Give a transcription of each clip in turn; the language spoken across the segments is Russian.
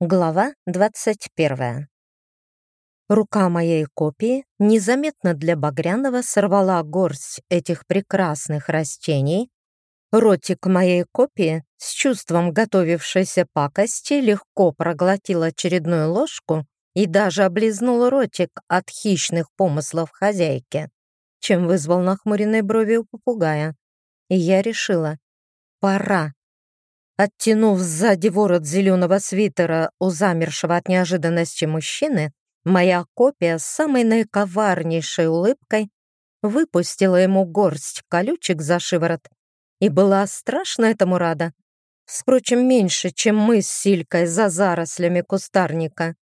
Глава 21. Рука моей копии незаметно для Багрянова сорвала горсть этих прекрасных растений. Ротик моей копии с чувством готовившейся пакости легко проглотил очередную ложку и даже облизнул ротик от хищных помыслов хозяйки, чем вызвал нахмуренные брови у попугая. И я решила, пора Оттянув сзади ворот зеленого свитера у замершего от неожиданности мужчины, моя копия с самой наиковарнейшей улыбкой выпустила ему горсть колючек за шиворот и была страшно этому рада. Впрочем, меньше, чем мы с Силькой за зарослями кустарника.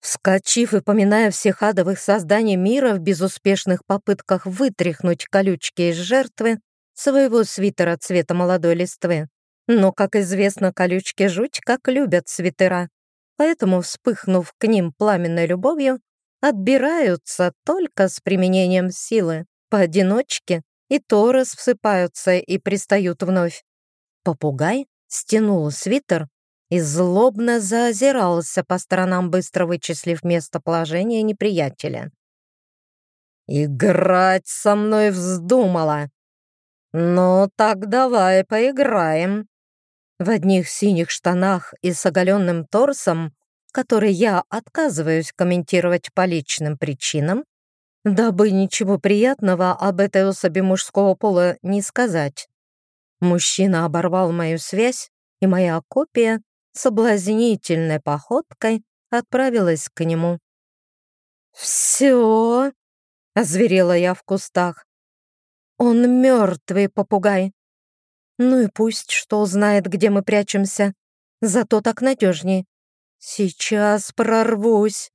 Вскочив и поминая всех адовых созданий мира в безуспешных попытках вытряхнуть колючки из жертвы своего свитера цвета молодой листвы, но, как известно, колючки жуть как любят свитера, поэтому, вспыхнув к ним пламенной любовью, отбираются только с применением силы, поодиночке, и то рассыпаются и пристают вновь. Попугай стянул свитер и злобно заозирался по сторонам, быстро вычислив местоположение неприятеля. «Играть со мной вздумала! Ну так давай поиграем!» В одних синих штанах и с оголенным торсом, который я отказываюсь комментировать по личным причинам, дабы ничего приятного об этой особи мужского пола не сказать. Мужчина оборвал мою связь, и моя копия соблазнительной походкой отправилась к нему. «Все!» — озверела я в кустах. «Он мертвый попугай. Ну и пусть что знает, где мы прячемся. Зато так надежнее. Сейчас прорвусь.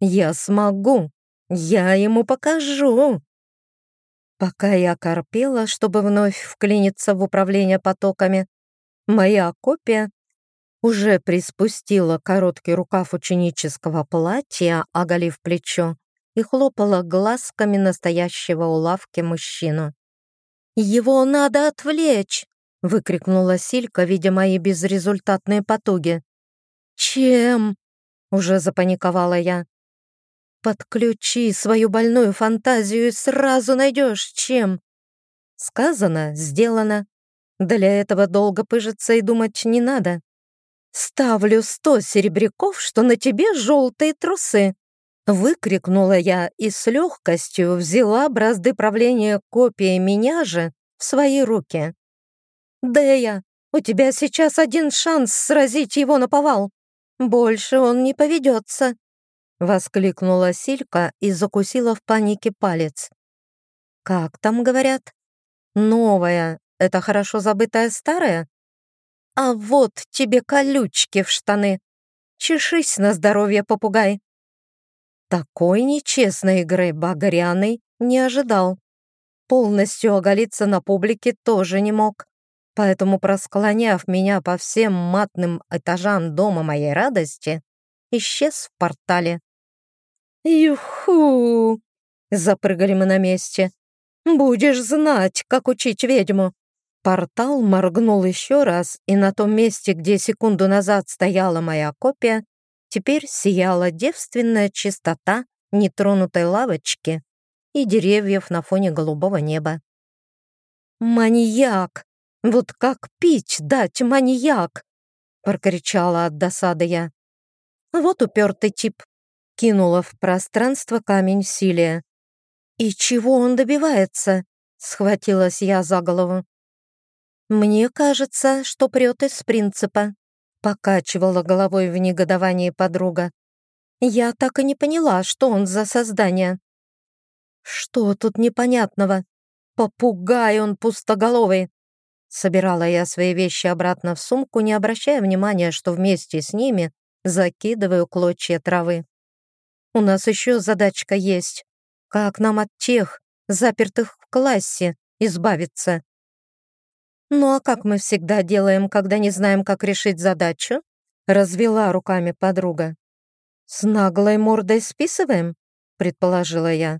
Я смогу. Я ему покажу. Пока я корпела, чтобы вновь вклиниться в управление потоками, моя копия уже приспустила короткий рукав ученического платья, оголив плечо, и хлопала глазками настоящего у лавки мужчину. «Его надо отвлечь!» Выкрикнула Силька, видя мои безрезультатные потуги. «Чем?» — уже запаниковала я. «Подключи свою больную фантазию и сразу найдешь, чем!» Сказано, сделано. Для этого долго пыжиться и думать не надо. «Ставлю сто серебряков, что на тебе желтые трусы!» Выкрикнула я и с легкостью взяла бразды правления копии меня же в свои руки. «Дея, у тебя сейчас один шанс сразить его на повал. Больше он не поведется!» Воскликнула Силька и закусила в панике палец. «Как там говорят? Новая — это хорошо забытая старая? А вот тебе колючки в штаны. Чешись на здоровье, попугай!» Такой нечестной игры Багряный не ожидал. Полностью оголиться на публике тоже не мог поэтому, просклоняв меня по всем матным этажам дома моей радости, исчез в портале. «Юху!» — запрыгали мы на месте. «Будешь знать, как учить ведьму!» Портал моргнул еще раз, и на том месте, где секунду назад стояла моя копия, теперь сияла девственная чистота нетронутой лавочки и деревьев на фоне голубого неба. «Маньяк!» Вот как пить дать, маньяк!» прокричала от досады я. «Вот упертый тип!» кинула в пространство камень Силия. «И чего он добивается?» схватилась я за голову. «Мне кажется, что прет из принципа», покачивала головой в негодовании подруга. «Я так и не поняла, что он за создание». «Что тут непонятного? Попугай он пустоголовый. Собирала я свои вещи обратно в сумку, не обращая внимания, что вместе с ними закидываю клочья травы. У нас еще задачка есть. Как нам от тех, запертых в классе, избавиться? Ну а как мы всегда делаем, когда не знаем, как решить задачу? Развела руками подруга. С наглой мордой списываем? Предположила я.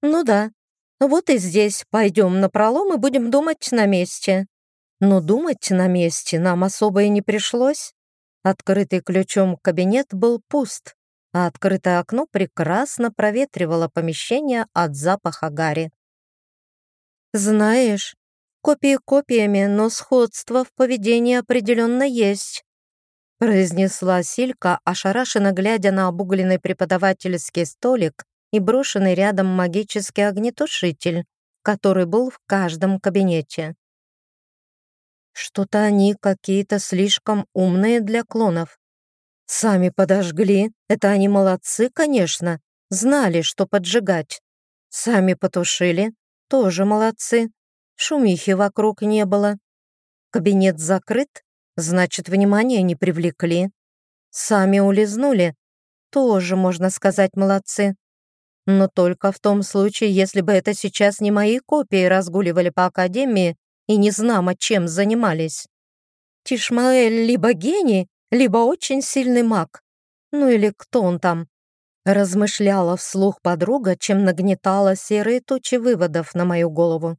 Ну да. Вот и здесь пойдем на пролом и будем думать на месте. Но думать на месте нам особо и не пришлось. Открытый ключом кабинет был пуст, а открытое окно прекрасно проветривало помещение от запаха гари. «Знаешь, копии копиями, но сходство в поведении определенно есть», произнесла Силька, ошарашенно глядя на обугленный преподавательский столик и брошенный рядом магический огнетушитель, который был в каждом кабинете. Что-то они какие-то слишком умные для клонов. Сами подожгли, это они молодцы, конечно, знали, что поджигать. Сами потушили, тоже молодцы. Шумихи вокруг не было. Кабинет закрыт, значит, внимания не привлекли. Сами улизнули, тоже, можно сказать, молодцы. Но только в том случае, если бы это сейчас не мои копии разгуливали по Академии и не знамо чем занимались. Тишмаэль либо гений, либо очень сильный маг. Ну или кто он там? Размышляла вслух подруга, чем нагнетала серые тучи выводов на мою голову.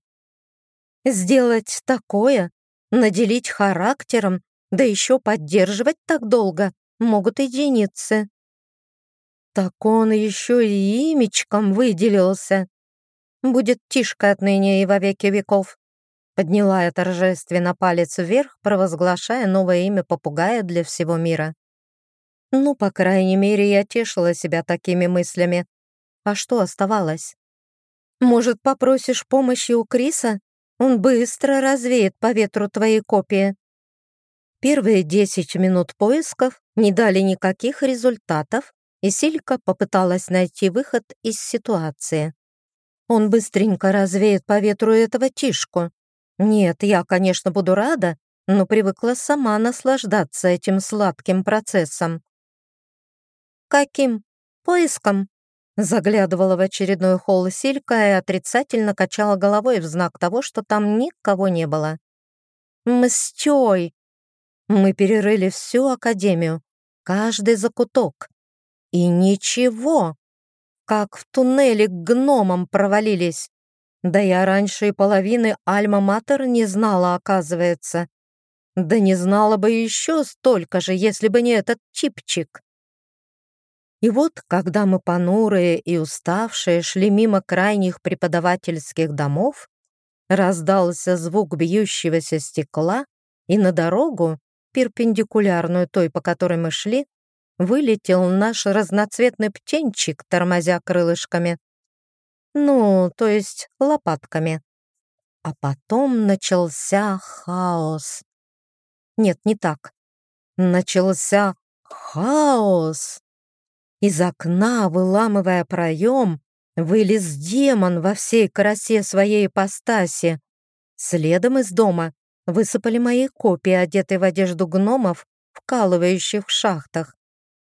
Сделать такое, наделить характером, да еще поддерживать так долго могут единицы. Так он еще и имечком выделился. Будет тишка отныне и во веки веков. Подняла я торжественно палец вверх, провозглашая новое имя попугая для всего мира. Ну, по крайней мере, я тешила себя такими мыслями. А что оставалось? Может, попросишь помощи у Криса? Он быстро развеет по ветру твои копии. Первые десять минут поисков не дали никаких результатов, и Силька попыталась найти выход из ситуации. Он быстренько развеет по ветру этого тишку. Нет, я, конечно, буду рада, но привыкла сама наслаждаться этим сладким процессом. «Каким? Поиском?» Заглядывала в очередной холл Силька и отрицательно качала головой в знак того, что там никого не было. «Мстёй!» Мы перерыли всю академию, каждый закуток, и ничего. Как в туннеле к гномам провалились. Да я раньше и половины Альма-Матер не знала, оказывается. Да не знала бы еще столько же, если бы не этот чипчик. И вот, когда мы понурые и уставшие шли мимо крайних преподавательских домов, раздался звук бьющегося стекла, и на дорогу, перпендикулярную той, по которой мы шли, вылетел наш разноцветный птенчик, тормозя крылышками. Ну, то есть лопатками. А потом начался хаос. Нет, не так. Начался хаос. Из окна, выламывая проем, вылез демон во всей красе своей ипостаси. Следом из дома высыпали мои копии, одетые в одежду гномов, вкалывающих в шахтах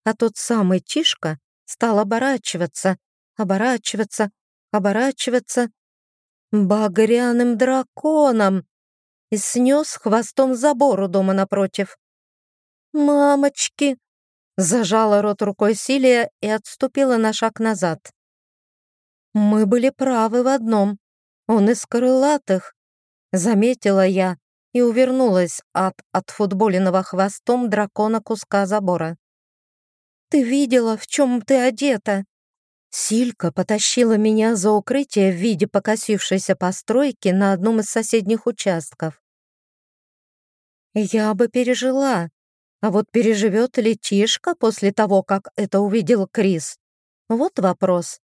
а тот самый Тишка стал оборачиваться, оборачиваться, оборачиваться багряным драконом и снес хвостом забору дома напротив. «Мамочки!» Зажала рот рукой Силия и отступила на шаг назад. «Мы были правы в одном. Он из крылатых», — заметила я и увернулась от отфутболенного хвостом дракона куска забора. Ты видела, в чем ты одета?» Силька потащила меня за укрытие в виде покосившейся постройки на одном из соседних участков. Я бы пережила, а вот переживет ли Тишка после того, как это увидел Крис? Вот вопрос.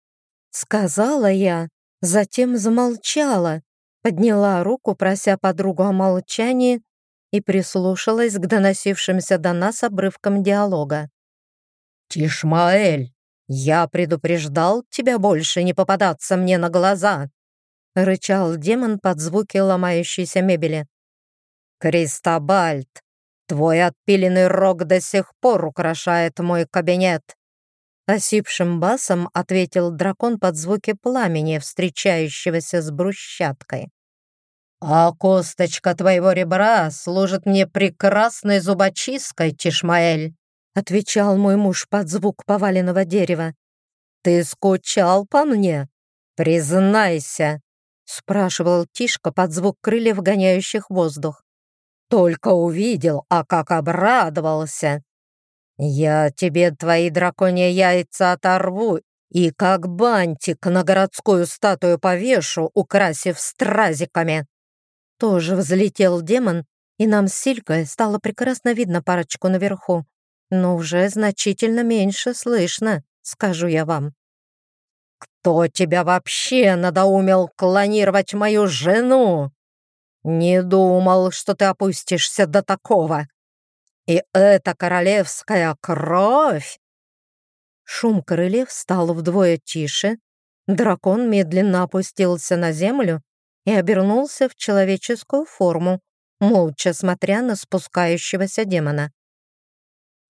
Сказала я, затем замолчала, подняла руку, прося подругу о молчании, и прислушалась к доносившимся до нас обрывкам диалога. «Тишмаэль, я предупреждал тебя больше не попадаться мне на глаза!» рычал демон под звуки ломающейся мебели. «Кристобальд, твой отпиленный рог до сих пор украшает мой кабинет!» Осипшим басом ответил дракон под звуки пламени, встречающегося с брусчаткой. «А косточка твоего ребра служит мне прекрасной зубочисткой, Тишмаэль!» Отвечал мой муж под звук поваленного дерева. «Ты скучал по мне? Признайся!» спрашивал Тишка под звук крыльев, гоняющих воздух. «Только увидел, а как обрадовался! Я тебе твои драконьи яйца оторву и как бантик на городскую статую повешу, украсив стразиками. Тоже взлетел демон, и нам с Силькой стало прекрасно видно парочку наверху, но уже значительно меньше слышно, скажу я вам. «Кто тебя вообще надоумел клонировать мою жену? Не думал, что ты опустишься до такого. И это королевская кровь!» Шум королев стал вдвое тише, дракон медленно опустился на землю и обернулся в человеческую форму, молча смотря на спускающегося демона.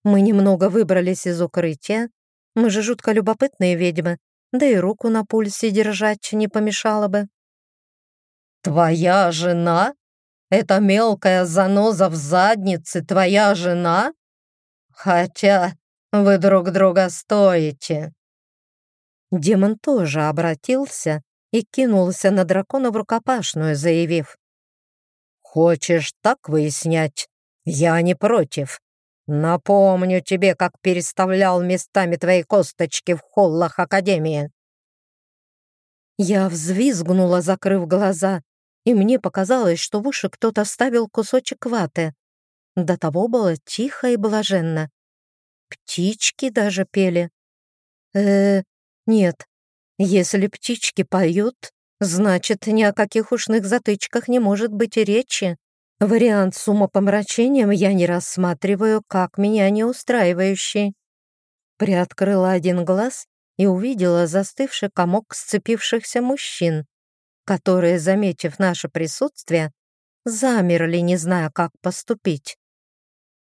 Мы немного выбрались из укрытия, мы же жутко любопытные ведьмы, да и руку на пульсе держать не помешало бы. «Твоя жена? Эта мелкая заноза в заднице твоя жена? Хотя вы друг друга стоите». Демон тоже обратился и кинулся на дракона в рукопашную, заявив. «Хочешь так выяснять? Я не против. Напомню тебе, как переставлял местами твои косточки в холлах Академии». Я взвизгнула, закрыв глаза, и мне показалось, что в уши кто-то вставил кусочек ваты. До того было тихо и блаженно. Птички даже пели. Э, нет, если птички поют, значит, ни о каких ушных затычках не может быть и речи. Вариант с умопомрачением я не рассматриваю как меня не устраивающий. Приоткрыла один глаз и увидела застывший комок сцепившихся мужчин, которые, заметив наше присутствие, замерли, не зная, как поступить.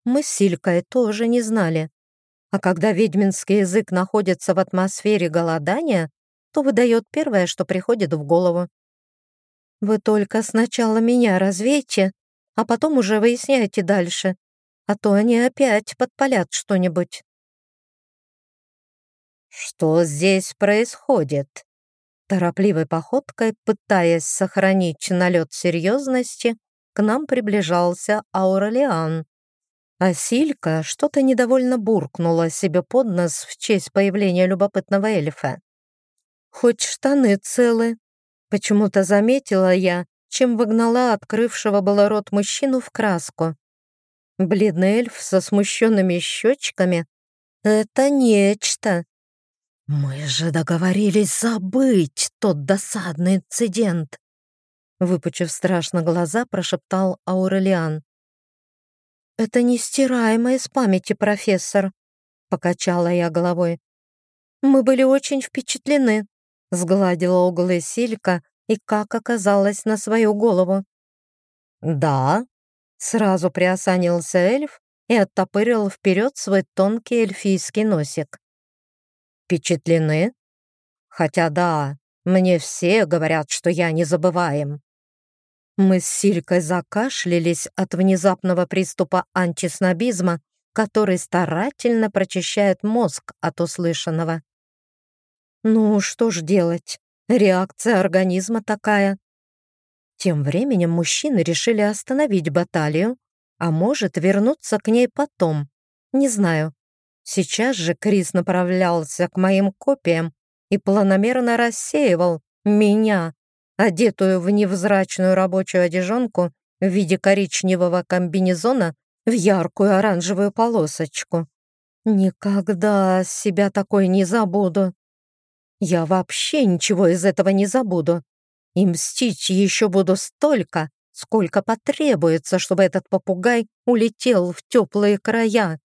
Мы с Силькой тоже не знали. А когда ведьминский язык находится в атмосфере голодания, то выдает первое, что приходит в голову. «Вы только сначала меня развейте, а потом уже выясняйте дальше, а то они опять подпалят что-нибудь». «Что здесь происходит?» Торопливой походкой, пытаясь сохранить налет серьезности, к нам приближался Аурелиан. А что-то недовольно буркнула себе под нос в честь появления любопытного эльфа. «Хоть штаны целы», — почему-то заметила я, чем выгнала открывшего было рот мужчину в краску. Бледный эльф со смущенными щечками — это нечто. «Мы же договорились забыть тот досадный инцидент!» Выпучив страшно глаза, прошептал Аурелиан. «Это нестираемо из памяти, профессор», — покачала я головой. «Мы были очень впечатлены», — сгладила углы Силька, и как оказалось на свою голову. «Да», — сразу приосанился эльф и оттопырил вперед свой тонкий эльфийский носик. «Впечатлены? Хотя да, мне все говорят, что я не забываем». Мы с Силькой закашлялись от внезапного приступа антиснобизма, который старательно прочищает мозг от услышанного. «Ну, что ж делать? Реакция организма такая. Тем временем мужчины решили остановить баталию, а может вернуться к ней потом. Не знаю. Сейчас же Крис направлялся к моим копиям и планомерно рассеивал меня, одетую в невзрачную рабочую одежонку в виде коричневого комбинезона в яркую оранжевую полосочку. Никогда себя такой не забуду. Я вообще ничего из этого не забуду. И мстить еще буду столько, сколько потребуется, чтобы этот попугай улетел в теплые края.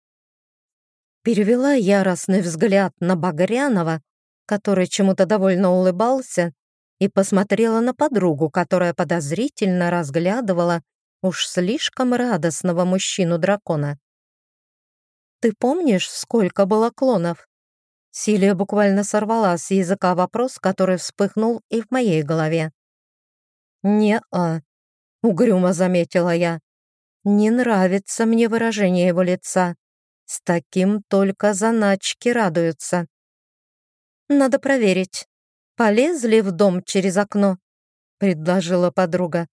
Перевела яростный взгляд на Багрянова, который чему-то довольно улыбался, и посмотрела на подругу, которая подозрительно разглядывала уж слишком радостного мужчину-дракона. «Ты помнишь, сколько было клонов?» Силия буквально сорвала с языка вопрос, который вспыхнул и в моей голове. «Не-а», — угрюмо заметила я. «Не нравится мне выражение его лица. С таким только заначки радуются». «Надо проверить. Полезли в дом через окно?» — предложила подруга.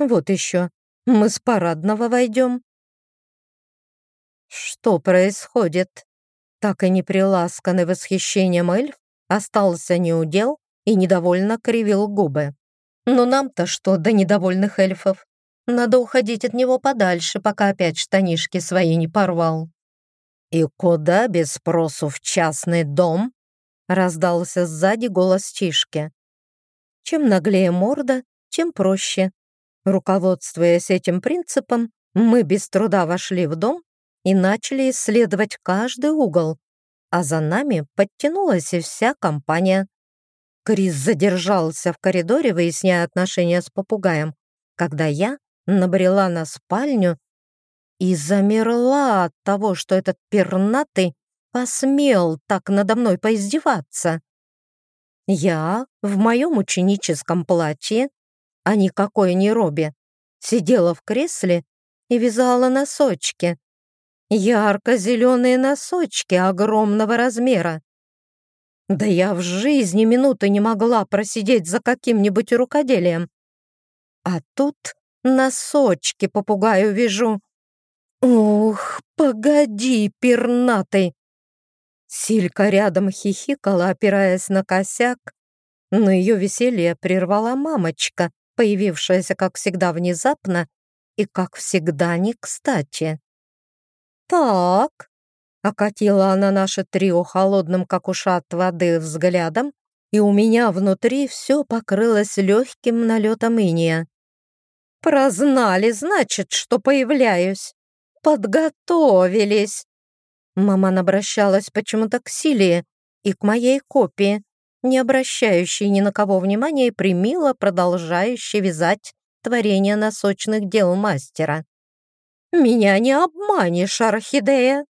«Вот еще. Мы с парадного войдем». Что происходит? Так и не приласканный восхищением эльф остался неудел и недовольно кривил губы. Но нам-то что до недовольных эльфов? Надо уходить от него подальше, пока опять штанишки свои не порвал. «И куда без спросу в частный дом?» раздался сзади голос Тишки. Чем наглее морда, чем проще. Руководствуясь этим принципом, мы без труда вошли в дом и начали исследовать каждый угол, а за нами подтянулась и вся компания. Крис задержался в коридоре, выясняя отношения с попугаем, когда я набрела на спальню и замерла от того, что этот пернатый посмел так надо мной поиздеваться. Я в моем ученическом платье, а никакой не Робби, сидела в кресле и вязала носочки. Ярко-зеленые носочки огромного размера. Да я в жизни минуты не могла просидеть за каким-нибудь рукоделием. А тут носочки попугаю вижу. Ух, погоди, пернатый! Силька рядом хихикала, опираясь на косяк, но ее веселье прервала мамочка, появившаяся, как всегда, внезапно и, как всегда, не кстати. «Так», — окатила она наше трио холодным, как ушат воды, взглядом, и у меня внутри все покрылось легким налетом иния. «Прознали, значит, что появляюсь подготовились!» Маман обращалась почему-то к Силии и к моей копии, не обращающей ни на кого внимания и примило продолжающей вязать творение носочных дел мастера. «Меня не обманешь, Орхидея!»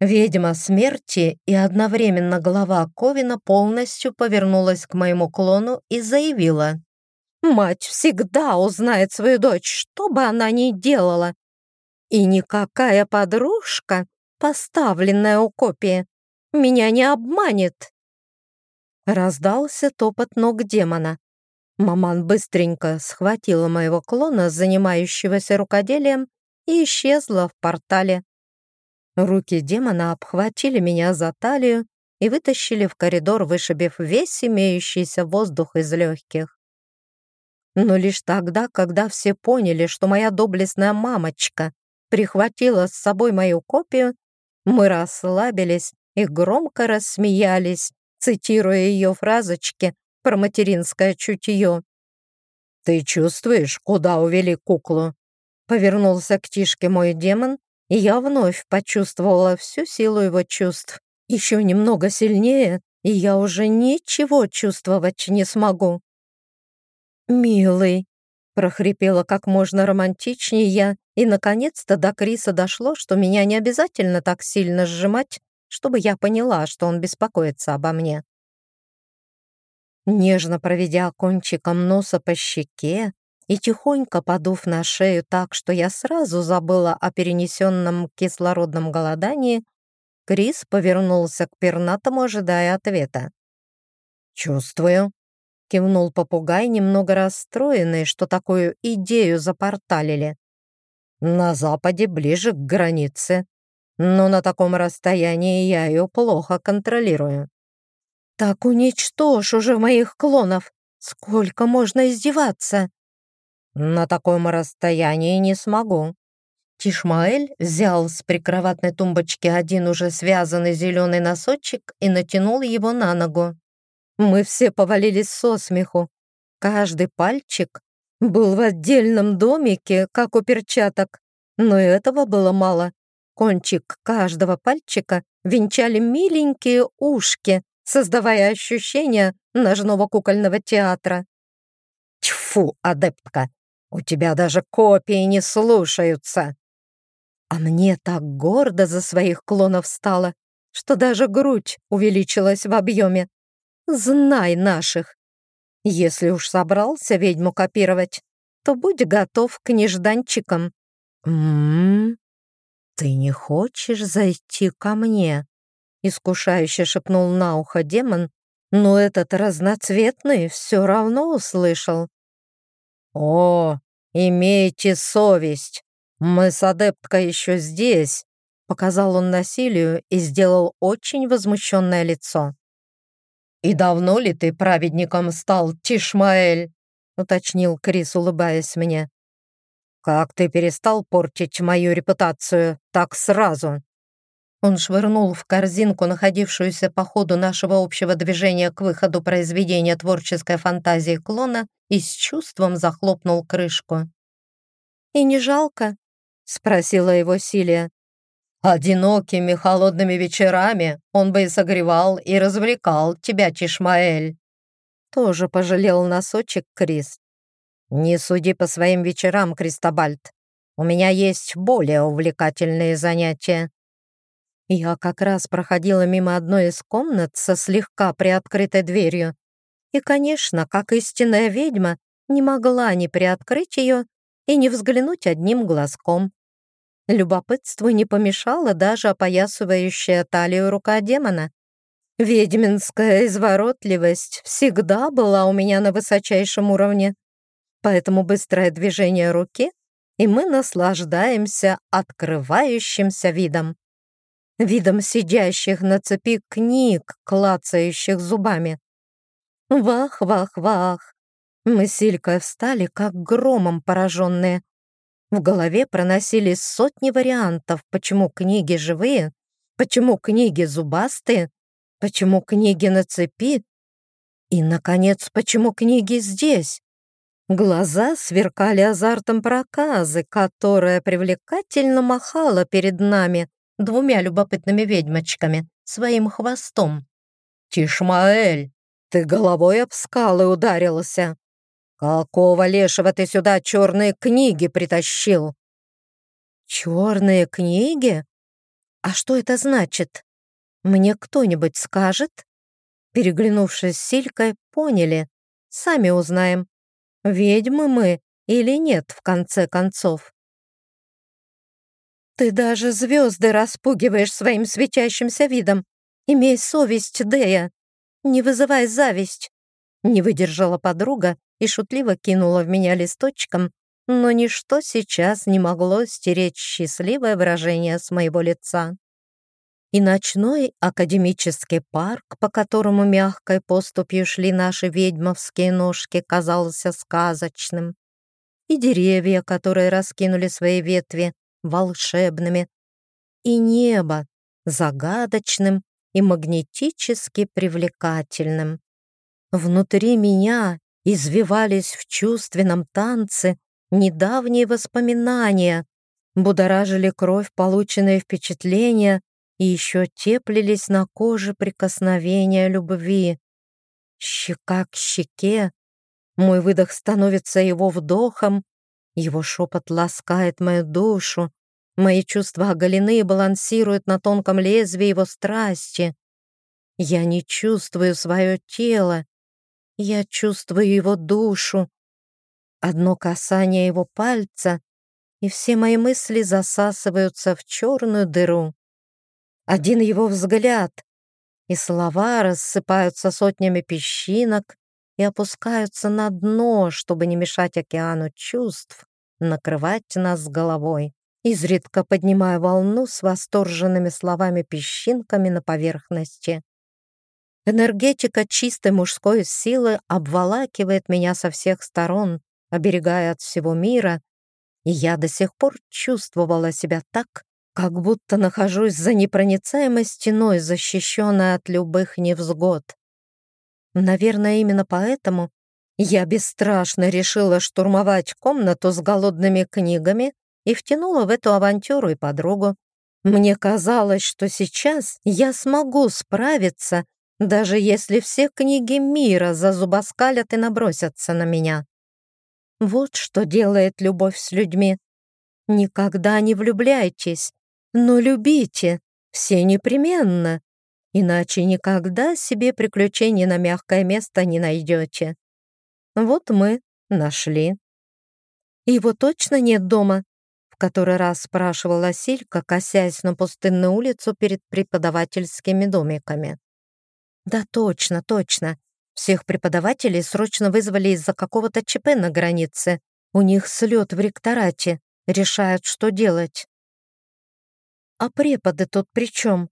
Ведьма смерти и одновременно глава Ковина полностью повернулась к моему клону и заявила. «Мать всегда узнает свою дочь, что бы она ни делала, и никакая подружка, поставленная у копии, меня не обманет. Раздался топот ног демона. Маман быстренько схватила моего клона, занимающегося рукоделием, и исчезла в портале. Руки демона обхватили меня за талию и вытащили в коридор, вышибив весь имеющийся воздух из легких. Но лишь тогда, когда все поняли, что моя доблестная мамочка прихватила с собой мою копию, мы расслабились и громко рассмеялись, цитируя ее фразочки про материнское чутье. «Ты чувствуешь, куда увели куклу?» Повернулся к Тишке мой демон, и я вновь почувствовала всю силу его чувств. Еще немного сильнее, и я уже ничего чувствовать не смогу. «Милый», — прохрипела как можно романтичнее я, и, наконец-то, до Криса дошло, что меня не обязательно так сильно сжимать, чтобы я поняла, что он беспокоится обо мне. Нежно проведя кончиком носа по щеке и тихонько подув на шею так, что я сразу забыла о перенесенном кислородном голодании, Крис повернулся к пернатому, ожидая ответа. «Чувствую», — кивнул попугай, немного расстроенный, что такую идею запорталили. На западе, ближе к границе. Но на таком расстоянии я ее плохо контролирую. Так уничтожь уже моих клонов. Сколько можно издеваться? На таком расстоянии не смогу. Тишмаэль взял с прикроватной тумбочки один уже связанный зеленый носочек и натянул его на ногу. Мы все повалились со смеху. Каждый пальчик был в отдельном домике, как у перчаток. Но этого было мало. Кончик каждого пальчика венчали миленькие ушки, создавая ощущение ножного кукольного театра. «Тьфу, адептка, у тебя даже копии не слушаются!» А мне так гордо за своих клонов стало, что даже грудь увеличилась в объеме. Знай наших! Если уж собрался ведьму копировать, то будь готов к нежданчикам. «М-м-м, ты не хочешь зайти ко мне?» Искушающе шепнул на ухо демон, но этот разноцветный все равно услышал. «О, имейте совесть! Мы с адепткой еще здесь, Показал он насилию и сделал очень возмущенное лицо. «И давно ли ты праведником стал, Тишмаэль?» уточнил Крис, улыбаясь мне. «Как ты перестал портить мою репутацию так сразу?» Он швырнул в корзинку, находившуюся по ходу нашего общего движения к выходу произведения творческой фантазии клона, и с чувством захлопнул крышку. «И не жалко?» — спросила его Силия. «Одинокими холодными вечерами он бы и согревал, и развлекал тебя, Тишмаэль». Тоже пожалел носочек Крис. «Не суди по своим вечерам, Кристобальд. У меня есть более увлекательные занятия». Я как раз проходила мимо одной из комнат со слегка приоткрытой дверью. И, конечно, как истинная ведьма, не могла не приоткрыть ее и не взглянуть одним глазком. Любопытству не помешала даже опоясывающая талию рука демона. Ведьминская изворотливость всегда была у меня на высочайшем уровне, поэтому быстрое движение руки, и мы наслаждаемся открывающимся видом видом сидящих на цепи книг, клацающих зубами. Вах, вах, вах. Мы с Илькой встали, как громом пораженные. В голове проносились сотни вариантов, почему книги живые, почему книги зубастые, почему книги на цепи и, наконец, почему книги здесь. Глаза сверкали азартом проказы, которая привлекательно махала перед нами, двумя любопытными ведьмочками, своим хвостом. «Тишмаэль, ты головой об скалы ударился. Какого лешего ты сюда черные книги притащил?» «Черные книги? А что это значит? Мне кто-нибудь скажет?» Переглянувшись с Силькой, поняли. Сами узнаем, ведьмы мы или нет в конце концов. «Ты даже звезды распугиваешь своим светящимся видом. Имей совесть, Дея. Не вызывай зависть». Не выдержала подруга и шутливо кинула в меня листочком, но ничто сейчас не могло стереть счастливое выражение с моего лица. И ночной академический парк, по которому мягкой поступью шли наши ведьмовские ножки, казался сказочным. И деревья, которые раскинули свои ветви, волшебными, и небо загадочным и магнетически привлекательным. Внутри меня извивались в чувственном танце недавние воспоминания, будоражили кровь полученные впечатления и еще теплились на коже прикосновения любви. Щека к щеке, мой выдох становится его вдохом, его шепот ласкает мою душу, мои чувства оголены и балансируют на тонком лезвии его страсти. Я не чувствую свое тело, я чувствую его душу. Одно касание его пальца, и все мои мысли засасываются в черную дыру. Один его взгляд, и слова рассыпаются сотнями песчинок и опускаются на дно, чтобы не мешать океану чувств, накрывать нас головой, изредка поднимая волну с восторженными словами-песчинками на поверхности. Энергетика чистой мужской силы обволакивает меня со всех сторон, оберегая от всего мира, и я до сих пор чувствовала себя так, как будто нахожусь за непроницаемой стеной, защищенной от любых невзгод. Наверное, именно поэтому я бесстрашно решила штурмовать комнату с голодными книгами и втянула в эту авантюру и подругу. Мне казалось, что сейчас я смогу справиться, даже если все книги мира зазубоскалят и набросятся на меня. Вот что делает любовь с людьми. Никогда не влюбляйтесь, но любите, все непременно, иначе никогда себе приключений на мягкое место не найдете. Вот мы нашли. Его точно нет дома? В который раз спрашивала Силька, косясь на пустынную улицу перед преподавательскими домиками. Да точно, точно. Всех преподавателей срочно вызвали из-за какого-то ЧП на границе. У них слет в ректорате. Решают, что делать. А преподы тут при чем?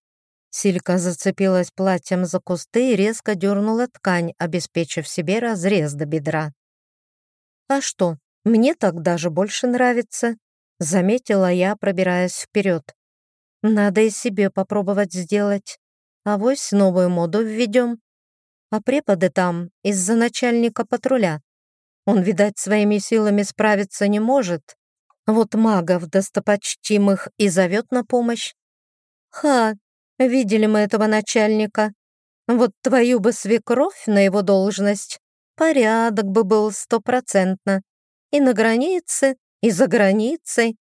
Силька зацепилась платьем за кусты и резко дернула ткань, обеспечив себе разрез до бедра. «А что, мне так даже больше нравится», — заметила я, пробираясь вперед. «Надо и себе попробовать сделать. Авось новую моду введем. А преподы там из-за начальника патруля. Он, видать, своими силами справиться не может. Вот магов достопочтимых и зовет на помощь. Ха, Видели мы этого начальника. Вот твою бы свекровь на его должность. Порядок бы был стопроцентно. И на границе, и за границей.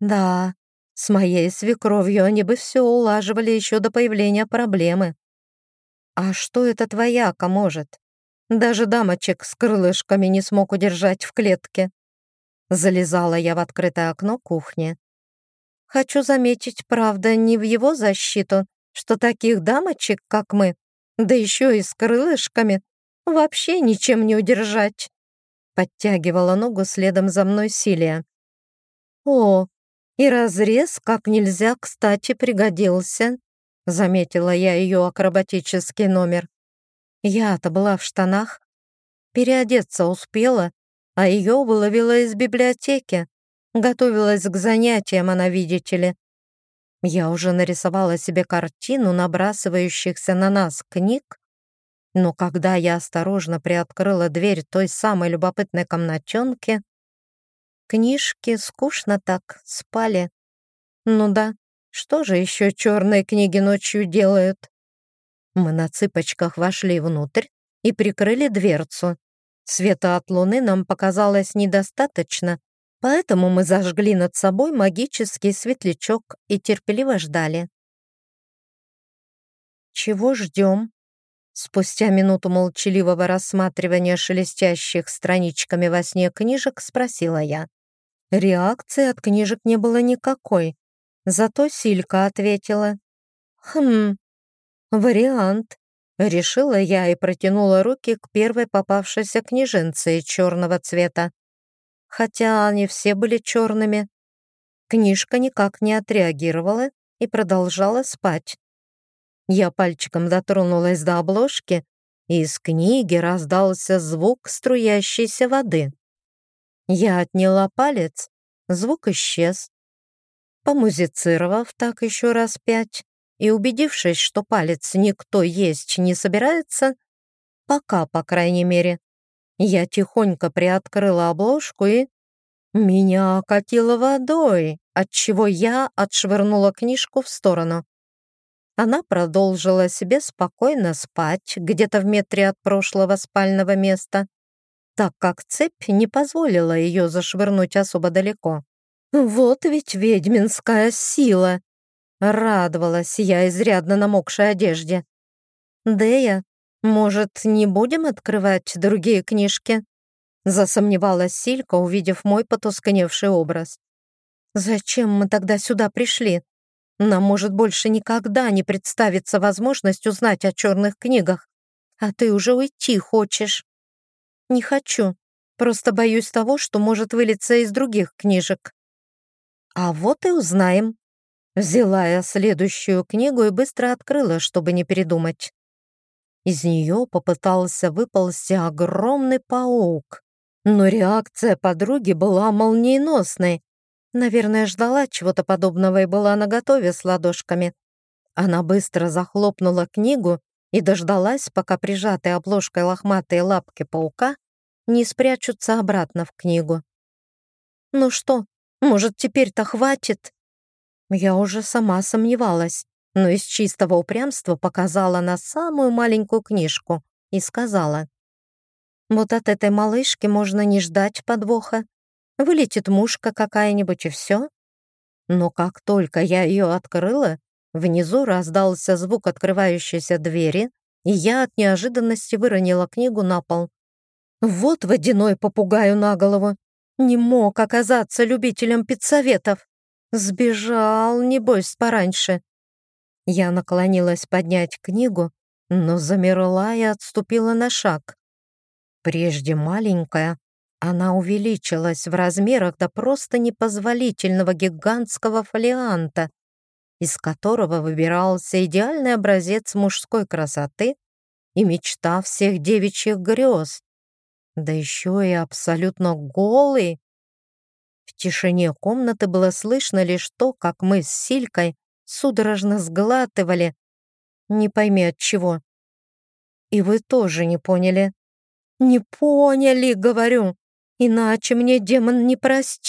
Да, с моей свекровью они бы все улаживали еще до появления проблемы. А что это твояка может? Даже дамочек с крылышками не смог удержать в клетке. Залезала я в открытое окно кухни. Хочу заметить, правда, не в его защиту, что таких дамочек, как мы, да еще и с крылышками, вообще ничем не удержать. Подтягивала ногу следом за мной Силия. О, и разрез как нельзя кстати пригодился, заметила я ее акробатический номер. Я-то была в штанах, переодеться успела, а ее выловила из библиотеки. Готовилась к занятиям она, видите ли. Я уже нарисовала себе картину набрасывающихся на нас книг, но когда я осторожно приоткрыла дверь той самой любопытной комнатенки, книжки скучно так спали. Ну да, что же еще черные книги ночью делают? Мы на цыпочках вошли внутрь и прикрыли дверцу. Света от луны нам показалось недостаточно, Поэтому мы зажгли над собой магический светлячок и терпеливо ждали. «Чего ждем?» Спустя минуту молчаливого рассматривания шелестящих страничками во сне книжек спросила я. Реакции от книжек не было никакой, зато Силька ответила. «Хм, вариант», — решила я и протянула руки к первой попавшейся книженце черного цвета хотя они все были черными. Книжка никак не отреагировала и продолжала спать. Я пальчиком дотронулась до обложки, и из книги раздался звук струящейся воды. Я отняла палец, звук исчез. Помузицировав так еще раз пять и убедившись, что палец никто есть не собирается, пока, по крайней мере, я тихонько приоткрыла обложку и... Меня окатило водой, отчего я отшвырнула книжку в сторону. Она продолжила себе спокойно спать где-то в метре от прошлого спального места, так как цепь не позволила ее зашвырнуть особо далеко. Вот ведь ведьминская сила! Радовалась я изрядно намокшей одежде. Дея, «Может, не будем открывать другие книжки?» Засомневалась Силька, увидев мой потускневший образ. «Зачем мы тогда сюда пришли? Нам, может, больше никогда не представится возможность узнать о черных книгах, а ты уже уйти хочешь». «Не хочу, просто боюсь того, что может вылиться из других книжек». «А вот и узнаем». Взяла я следующую книгу и быстро открыла, чтобы не передумать. Из нее попытался выползти огромный паук. Но реакция подруги была молниеносной. Наверное, ждала чего-то подобного и была наготове с ладошками. Она быстро захлопнула книгу и дождалась, пока прижатые обложкой лохматые лапки паука не спрячутся обратно в книгу. «Ну что, может, теперь-то хватит?» Я уже сама сомневалась но из чистого упрямства показала на самую маленькую книжку и сказала, «Вот от этой малышки можно не ждать подвоха. Вылетит мушка какая-нибудь и все». Но как только я ее открыла, внизу раздался звук открывающейся двери, и я от неожиданности выронила книгу на пол. Вот водяной попугаю на голову. Не мог оказаться любителем педсоветов. Сбежал, небось, пораньше. Я наклонилась поднять книгу, но замерла и отступила на шаг. Прежде маленькая, она увеличилась в размерах до просто непозволительного гигантского фолианта, из которого выбирался идеальный образец мужской красоты и мечта всех девичьих грез. Да еще и абсолютно голый. В тишине комнаты было слышно лишь то, как мы с Силькой судорожно сглатывали, не пойми от чего. И вы тоже не поняли. Не поняли, говорю, иначе мне демон не простит.